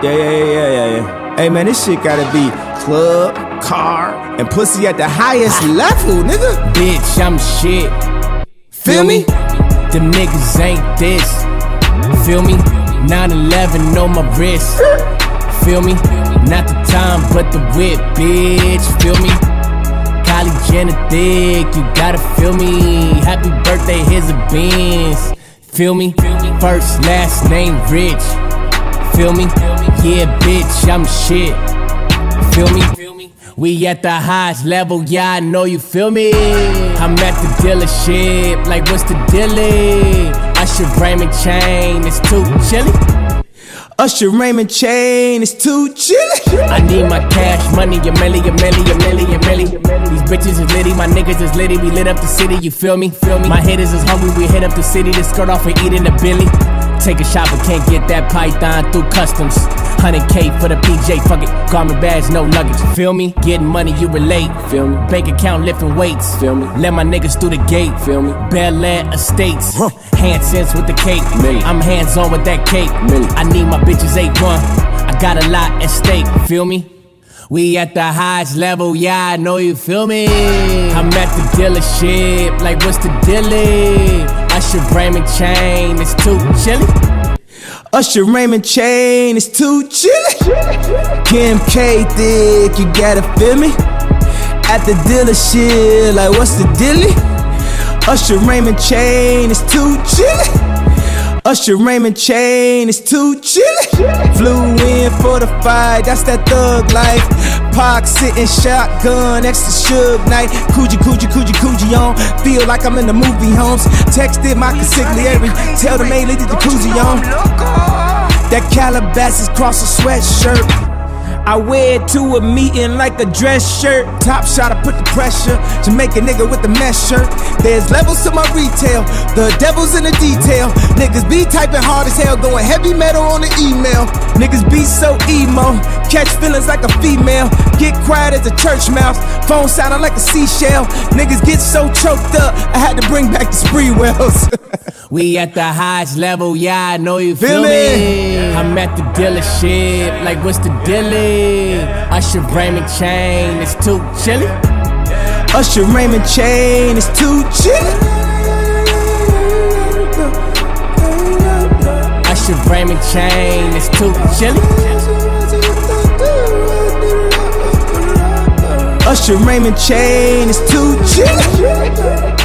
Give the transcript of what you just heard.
Yeah, yeah, yeah, yeah, yeah, yeah. Hey man, this shit gotta be club, car, and pussy at the highest level, nigga. Bitch, I'm shit. Feel me? Them niggas ain't this. Feel me? 9-11 on my wrist. Feel me? Not the time, but the whip, bitch. Feel me? Kylie Jenner thick, you gotta feel me. Happy birthday, here's a Benz. Feel me? First, last name, Rich. Feel me? Yeah, bitch, I'm shit. Feel me? We at the highest level, yeah, I know you feel me. I'm at the dealership, like what's the dealie? Usher Raymond chain, it's too chilly. Usher Raymond chain it's too chilly. I need my cash money, a milli, a milli, a milli, a milli. These bitches is litty, my niggas is litty. We lit up the city, you feel me? Feel me? My hitters is hungry, we hit up the city to skirt off and eat in the Billy. Take a shot, but can't get that python through customs. 100K for the PJ, fuck it. Garment bags, no luggage. Feel me? Getting money, you relate. Feel me? Bank account lifting weights. Feel me? Let my niggas through the gate. Feel me? Bel Air Estates. Hand sense with the cake. I'm hands on with that cake. I need my bitches 8-1. I got a lot at stake. Feel me? We at the highest level, yeah, I know you feel me. I'm at the dealership, like what's the dealie? Usher Raymond chain, it's too chilly. Usher Raymond chain is too chilly. Kim K thick, you gotta feel me. At the dealership, like what's the dilly? Usher Raymond chain is too chilly. Usher Raymond chain is too chilly. Flew in for the fight, that's that thug life. Pac sitting shotgun next to Suge Knight. Coochie, coochie, coochie on. Feel like I'm in the movie homes. Texted my consigliere, tell the maid leave the jacuzzi on. That Calabasas cross a sweatshirt. I wear it to a meeting like a dress shirt. Top shot, I put the pressure to make a nigga with the mesh shirt. There's levels to my retail, the devil's in the detail. Niggas be typing hard as hell, going heavy metal on the email. Niggas be so emo, catch feelings like a female. Get quiet as a church mouse, phone sounding like a seashell. Niggas get so choked up, I had to bring back the spree wells. We at the highest level, yeah, I know you Feel feel, me? me. I'm at the dealership, like what's the dealie? Usher Raymond chain, it's too chilly. Usher Raymond chain is too chilly. Usher Raymond chain, it's too chilly. Usher Raymond chain it's too chilly.